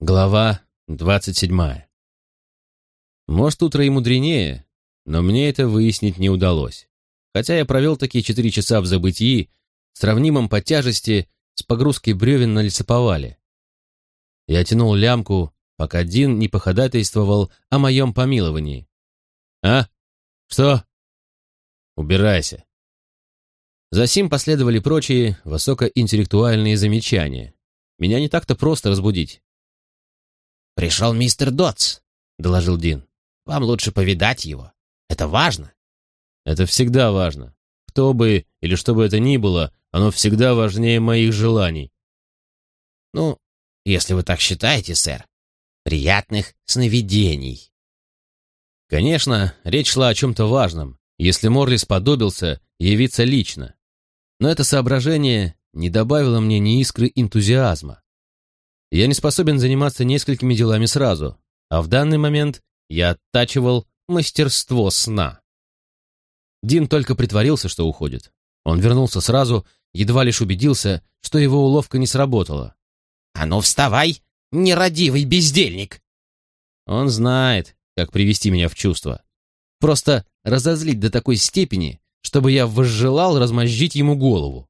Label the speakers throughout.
Speaker 1: Глава двадцать седьмая. Может, утро и мудренее, но мне это выяснить не удалось. Хотя я провел такие четыре часа в забытии, сравнимом по тяжести с погрузкой бревен на лесоповале. Я тянул лямку, пока Дин не походатайствовал о моем помиловании. «А? Что?» «Убирайся». Засим последовали прочие высокоинтеллектуальные замечания. Меня не так-то просто разбудить.
Speaker 2: «Пришел мистер Дотс», — доложил Дин. «Вам лучше повидать его. Это важно».
Speaker 1: «Это всегда важно. Кто бы или что бы это ни было, оно всегда важнее моих желаний».
Speaker 2: «Ну, если вы так считаете, сэр. Приятных сновидений».
Speaker 1: Конечно, речь шла о чем-то важном, если Морли сподобился явиться лично. Но это соображение не добавило мне ни искры энтузиазма. Я не способен заниматься несколькими делами сразу, а в данный момент я оттачивал мастерство сна. Дин только притворился, что уходит. Он вернулся сразу, едва лишь убедился, что его уловка не сработала.
Speaker 2: «А ну вставай, нерадивый бездельник!»
Speaker 1: Он знает, как привести меня в чувство. Просто разозлить до такой степени, чтобы я возжелал размозжить ему голову.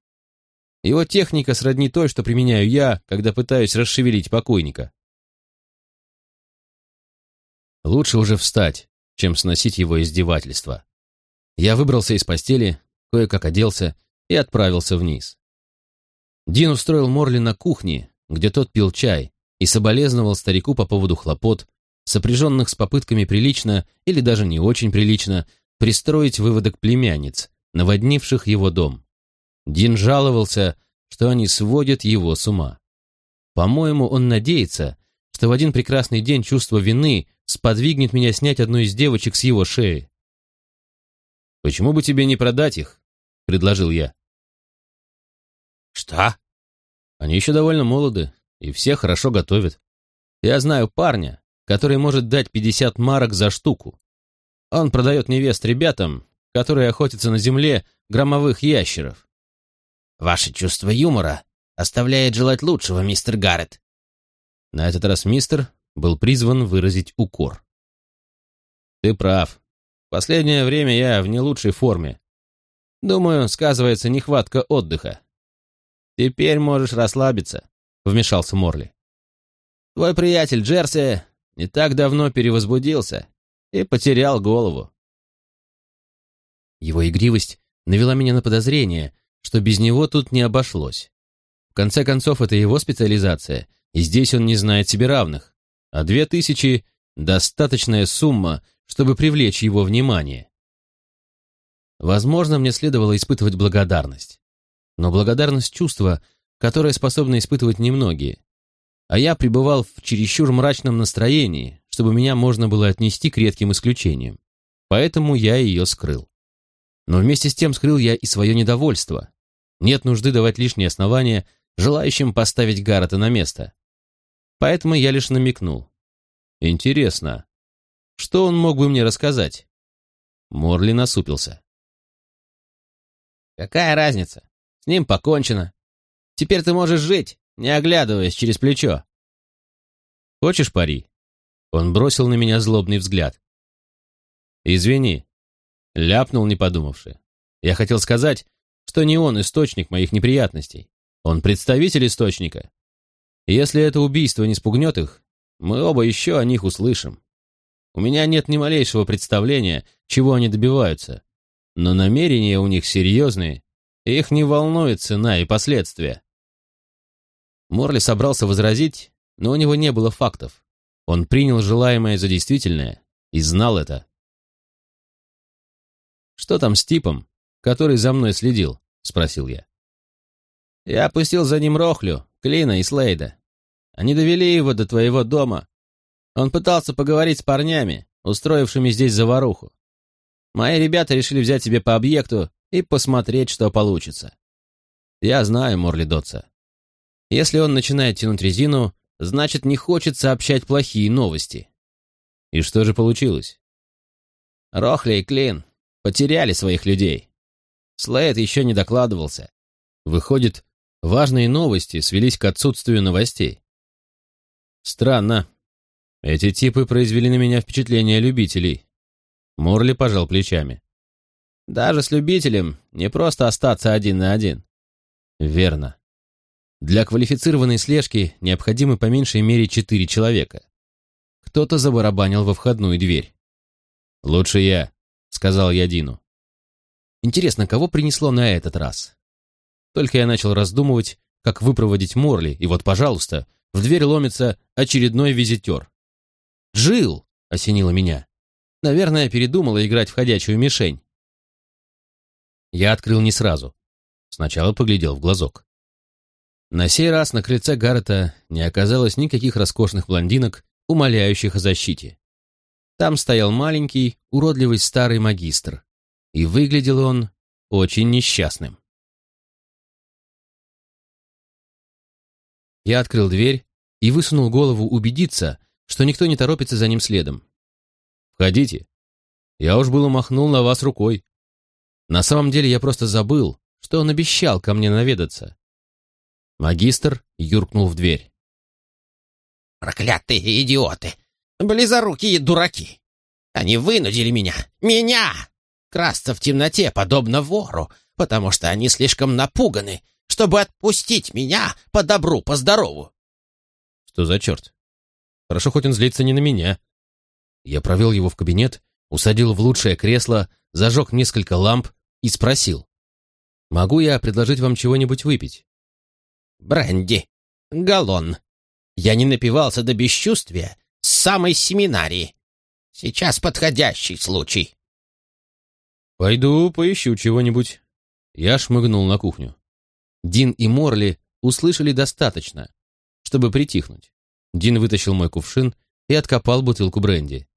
Speaker 1: Его техника сродни той, что применяю я, когда пытаюсь расшевелить покойника. Лучше уже встать, чем сносить его издевательства. Я выбрался из постели, кое-как оделся и отправился вниз. Дин устроил Морли на кухне, где тот пил чай, и соболезновал старику по поводу хлопот, сопряженных с попытками прилично или даже не очень прилично пристроить выводок племянниц, наводнивших его дом. Дин жаловался, что они сводят его с ума. По-моему, он надеется, что в один прекрасный день чувство вины сподвигнет меня снять одну из девочек с его шеи. «Почему бы тебе не продать их?» — предложил я.
Speaker 2: «Что?»
Speaker 1: «Они еще довольно молоды и все хорошо готовят. Я знаю парня, который может дать 50 марок за штуку. Он продает невест ребятам, которые охотятся на земле громовых ящеров.
Speaker 2: Ваше чувство юмора оставляет желать лучшего, мистер Гаррет.
Speaker 1: На этот раз мистер был призван выразить укор. Ты прав. В последнее время я в не лучшей форме. Думаю, сказывается нехватка отдыха. Теперь можешь расслабиться, вмешался Морли. Твой приятель Джерси не так давно перевозбудился и потерял голову. Его игривость навела меня на подозрение, что без него тут не обошлось. В конце концов, это его специализация, и здесь он не знает себе равных. А две тысячи — достаточная сумма, чтобы привлечь его внимание. Возможно, мне следовало испытывать благодарность. Но благодарность — чувство, которое способны испытывать немногие. А я пребывал в чересчур мрачном настроении, чтобы меня можно было отнести к редким исключениям. Поэтому я ее скрыл. Но вместе с тем скрыл я и свое недовольство. Нет нужды давать лишние основания желающим поставить Гаррета на место. Поэтому я лишь намекнул. Интересно, что он мог бы мне рассказать? Морли насупился. Какая разница? С ним покончено. Теперь ты можешь жить, не оглядываясь через плечо. Хочешь пари? Он бросил на меня злобный взгляд. Извини, Ляпнул, не подумавши. Я хотел сказать, что не он источник моих неприятностей. Он представитель источника. если это убийство не спугнет их, мы оба еще о них услышим. У меня нет ни малейшего представления, чего они добиваются. Но намерения у них серьезные, и их не волнует цена и последствия. Морли собрался возразить, но у него не было фактов. Он принял желаемое за действительное и знал это. «Что там с типом, который за мной следил?» — спросил я. «Я опустил за ним Рохлю, Клина и Слейда. Они довели его до твоего дома. Он пытался поговорить с парнями, устроившими здесь заваруху. Мои ребята решили взять себе по объекту и посмотреть, что получится. Я знаю Морли Дотса. Если он начинает тянуть резину, значит, не хочет сообщать плохие новости. И что же получилось? Рохли и Клин Потеряли своих людей. Слейд еще не докладывался. Выходит, важные новости свелись к отсутствию новостей. Странно. Эти типы произвели на меня впечатление любителей. Морли пожал плечами. Даже с любителем не просто остаться один на один. Верно. Для квалифицированной слежки необходимы по меньшей мере четыре человека. Кто-то забарабанил во входную дверь. «Лучше я», — сказал я Дину. Интересно, кого принесло на этот раз? Только я начал раздумывать, как выпроводить Морли, и вот, пожалуйста, в дверь ломится очередной визитер. «Джилл!» — осенило меня. Наверное, передумала играть в ходячую мишень. Я открыл не сразу. Сначала поглядел в глазок. На сей раз на крыльце Гаррета не оказалось никаких роскошных блондинок, умоляющих о защите. Там стоял маленький, уродливый старый магистр, и выглядел он очень несчастным. Я открыл дверь и высунул голову убедиться, что никто не торопится за ним следом. «Входите. Я уж было махнул на вас рукой. На самом деле я просто забыл, что он обещал ко мне наведаться. Магистр юркнул в дверь.
Speaker 2: «Проклятые идиоты! Близорукие дураки! Они вынудили меня, меня, красться в темноте, подобно вору, потому что они слишком напуганы, чтобы отпустить меня по добру, по здорову!»
Speaker 1: «Что за черт? Хорошо, хоть он злится не на меня». Я провел его в кабинет, усадил в лучшее кресло, зажег несколько ламп и спросил. «Могу я предложить вам чего-нибудь выпить?»
Speaker 2: «Бренди. Галлон. Я не напивался до бесчувствия с самой семинарии. Сейчас подходящий случай».
Speaker 1: «Пойду поищу чего-нибудь». Я шмыгнул на кухню. Дин и Морли услышали достаточно, чтобы притихнуть. Дин вытащил мой кувшин и откопал бутылку бренди.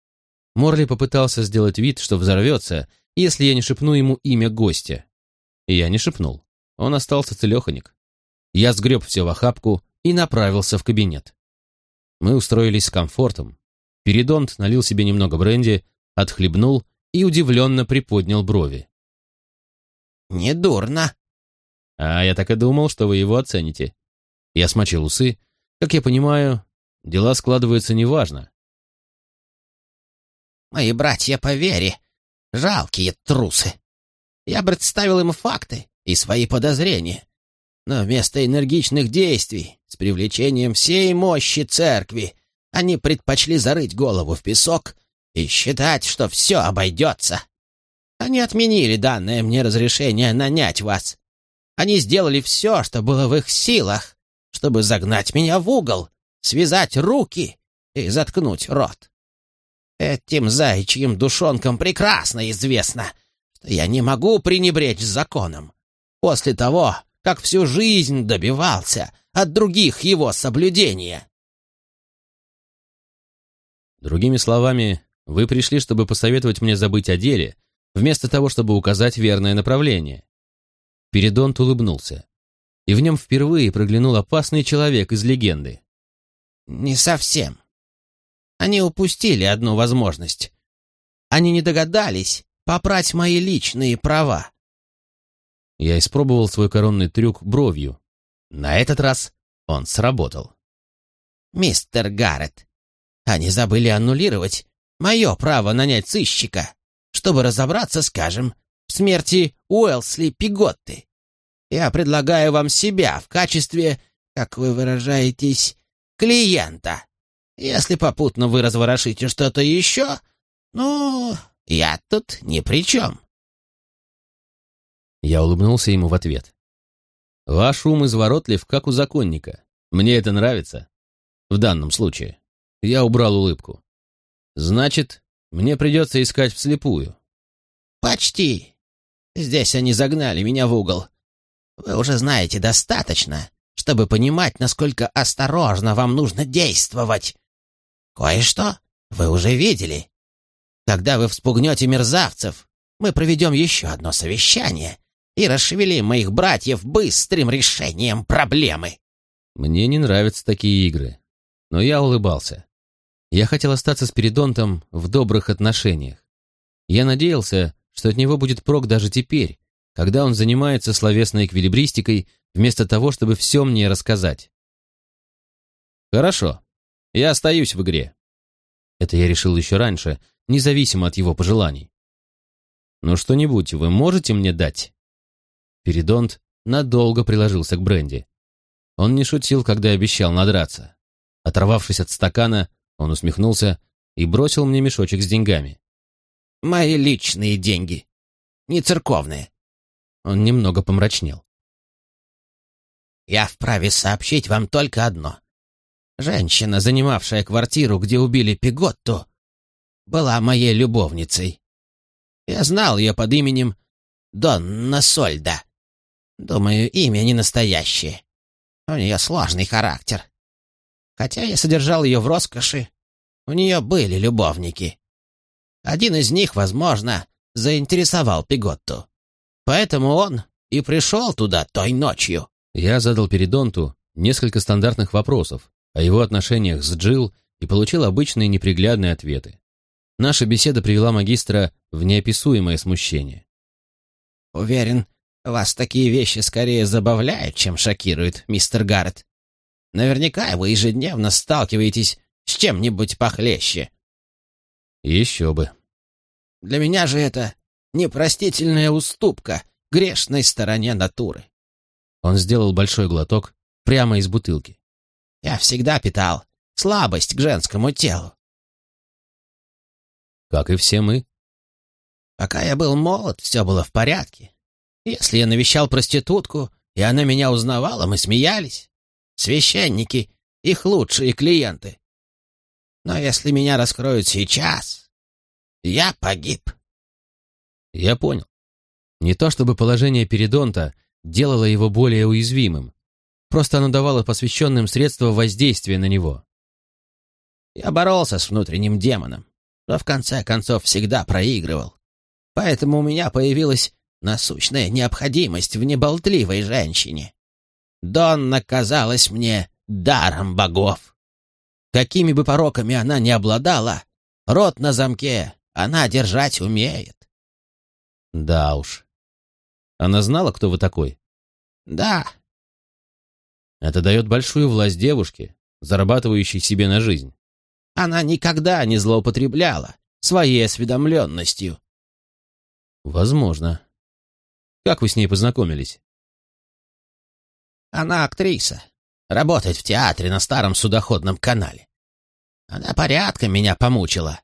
Speaker 1: Морли попытался сделать вид, что взорвется, если я не шепну ему имя гостя. И я не шепнул. Он остался целеханик. Я сгреб все в охапку и направился в кабинет. Мы устроились с комфортом. Передонт налил себе немного бренди, отхлебнул и удивленно приподнял брови.
Speaker 2: «Недурно».
Speaker 1: «А я так и думал, что вы его оцените». Я смочил усы. Как я понимаю, дела складываются неважно.
Speaker 2: «Мои братья по вере Жалкие трусы. Я представил им факты и свои подозрения. Но вместо энергичных действий с привлечением всей мощи церкви они предпочли зарыть голову в песок и считать, что все обойдется. Они отменили данное мне разрешение нанять вас. Они сделали все, что было в их силах, чтобы загнать меня в угол, связать руки и заткнуть рот. Этим заячьим душонкам прекрасно известно, что я не могу пренебречь законом. После того, как всю жизнь добивался от других его соблюдения.
Speaker 1: Другими словами, вы пришли, чтобы посоветовать мне забыть о деле, вместо того, чтобы указать верное направление. Передонт улыбнулся, и в нем впервые проглянул опасный человек из легенды.
Speaker 2: «Не совсем. Они упустили одну возможность. Они не догадались попрать мои личные права.
Speaker 1: Я испробовал свой коронный трюк бровью. На этот раз он сработал.
Speaker 2: «Мистер Гаррет, они забыли аннулировать мое право нанять сыщика, чтобы разобраться, скажем, в смерти Уэлсли Пиготты. Я предлагаю вам себя в качестве, как вы выражаетесь, клиента. Если попутно вы разворошите что-то еще, ну, я тут ни при чем».
Speaker 1: Я улыбнулся ему в ответ. «Ваш ум изворотлив, как у законника. Мне это нравится. В данном случае». Я убрал улыбку. «Значит, мне придется искать вслепую».
Speaker 2: «Почти. Здесь они загнали меня в угол. Вы уже знаете достаточно, чтобы понимать, насколько осторожно вам нужно действовать. Кое-что вы уже видели. Когда вы вспугнете мерзавцев, мы проведем еще одно совещание и расшевелим моих братьев быстрым решением проблемы.
Speaker 1: Мне не нравятся такие игры, но я улыбался. Я хотел остаться с Передонтом в добрых отношениях. Я надеялся, что от него будет прок даже теперь, когда он занимается словесной эквилибристикой, вместо того, чтобы все мне рассказать. Хорошо. Я остаюсь в игре. Это я решил еще раньше, независимо от его пожеланий. Но что-нибудь вы можете мне дать? Передонт надолго приложился к бренди. Он не шутил, когда обещал надраться. Оторвавшись от стакана, он усмехнулся и бросил мне мешочек с деньгами.
Speaker 2: «Мои личные деньги, не церковные».
Speaker 1: Он немного помрачнел.
Speaker 2: «Я вправе сообщить вам только одно. Женщина, занимавшая квартиру, где убили Пиготту, была моей любовницей. Я знал ее под именем Донна Сольда. Думаю, имя не настоящее. У нее сложный характер. Хотя я содержал ее в роскоши, у нее были любовники. Один из них, возможно, заинтересовал Пиготту. Поэтому он и пришел туда той ночью.
Speaker 1: Я задал Передонту несколько стандартных вопросов о его отношениях с Джилл и получил обычные неприглядные ответы. Наша беседа привела магистра в неописуемое смущение.
Speaker 2: «Уверен, вас такие вещи скорее забавляют, чем шокируют, мистер Гаррет. Наверняка вы ежедневно сталкиваетесь с чем-нибудь похлеще».
Speaker 1: «Еще бы».
Speaker 2: «Для меня же это непростительная уступка грешной стороне натуры».
Speaker 1: Он сделал большой глоток прямо из бутылки.
Speaker 2: «Я всегда питал слабость к женскому телу.
Speaker 1: Как и все мы.
Speaker 2: Пока я был молод, все было в порядке. Если я навещал проститутку, и она меня узнавала, мы смеялись. Священники — их лучшие клиенты. Но если меня раскроют сейчас, я погиб.
Speaker 1: Я понял. Не то чтобы положение Передонта делало его более уязвимым, просто оно давало посвященным средства воздействия на него.
Speaker 2: Я боролся с внутренним демоном но в конце концов всегда проигрывал. Поэтому у меня появилась насущная необходимость в неболтливой женщине. Донна казалась мне даром богов. Какими бы пороками она ни обладала, рот на замке она держать умеет.
Speaker 1: Да уж. Она знала, кто вы такой?
Speaker 2: Да.
Speaker 1: Это дает большую власть девушке, зарабатывающей себе на жизнь.
Speaker 2: Она никогда не злоупотребляла своей осведомленностью.
Speaker 1: Возможно. Как вы с ней познакомились?
Speaker 2: Она актриса. Работает в театре на старом судоходном канале. Она порядком меня помучила,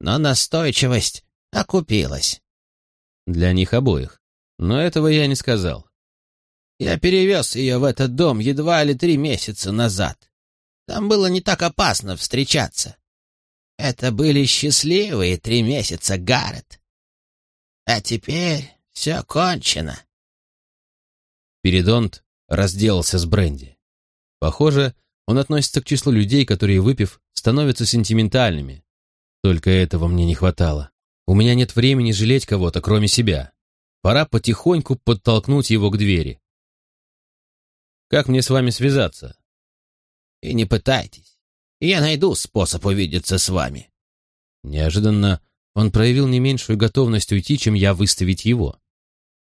Speaker 2: но настойчивость окупилась.
Speaker 1: Для них обоих. Но этого я не сказал.
Speaker 2: Я перевез ее в этот дом едва ли три месяца назад. Там было не так опасно встречаться. Это были счастливые три месяца, Гаррет. А теперь все кончено.
Speaker 1: Передонт разделался с бренди. Похоже, он относится к числу людей, которые, выпив, становятся сентиментальными. Только этого мне не хватало. У меня нет времени жалеть кого-то, кроме себя. Пора потихоньку подтолкнуть его к двери. Как мне с вами связаться?
Speaker 2: И не пытайтесь. Я найду способ увидеться с вами.
Speaker 1: Неожиданно он проявил не меньшую готовность уйти, чем я выставить его.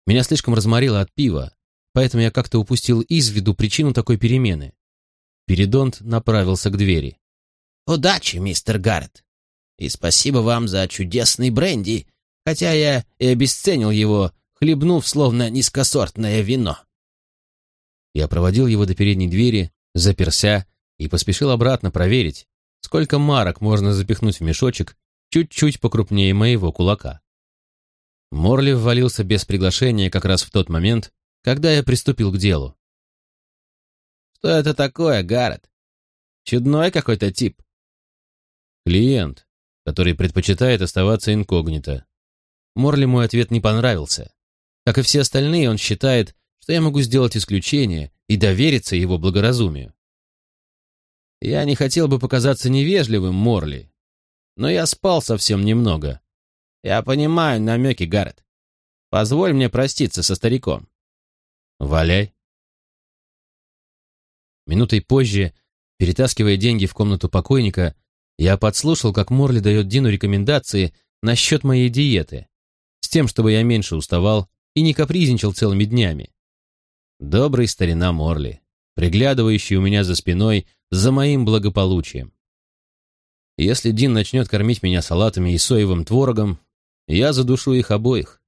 Speaker 1: Меня слишком разморило от пива, поэтому я как-то упустил из виду причину такой перемены. Передонт направился к двери.
Speaker 2: «Удачи, мистер Гаррет! И спасибо вам за чудесный бренди, хотя я и обесценил его, хлебнув словно низкосортное вино».
Speaker 1: Я проводил его до передней двери, заперся и поспешил обратно проверить, сколько марок можно запихнуть в мешочек чуть-чуть покрупнее моего кулака. Морли ввалился без приглашения как раз в тот момент, когда я приступил к делу.
Speaker 2: «Что это такое, Гаррет? Чудной какой-то тип».
Speaker 1: «Клиент, который предпочитает оставаться инкогнито». Морли мой ответ не понравился. Как и все остальные, он считает, что я могу сделать исключение и довериться его благоразумию. Я не хотел бы показаться невежливым, Морли, но я спал совсем немного. Я понимаю намеки, Гаррет. Позволь мне проститься со стариком. Валяй. Минутой позже, перетаскивая деньги в комнату покойника, я подслушал, как Морли дает Дину рекомендации насчет моей диеты, с тем, чтобы я меньше уставал и не капризничал целыми днями. Добрый старина Морли приглядывающий у меня за спиной за моим благополучием. Если Дин начнет кормить меня салатами и соевым творогом, я задушу их обоих.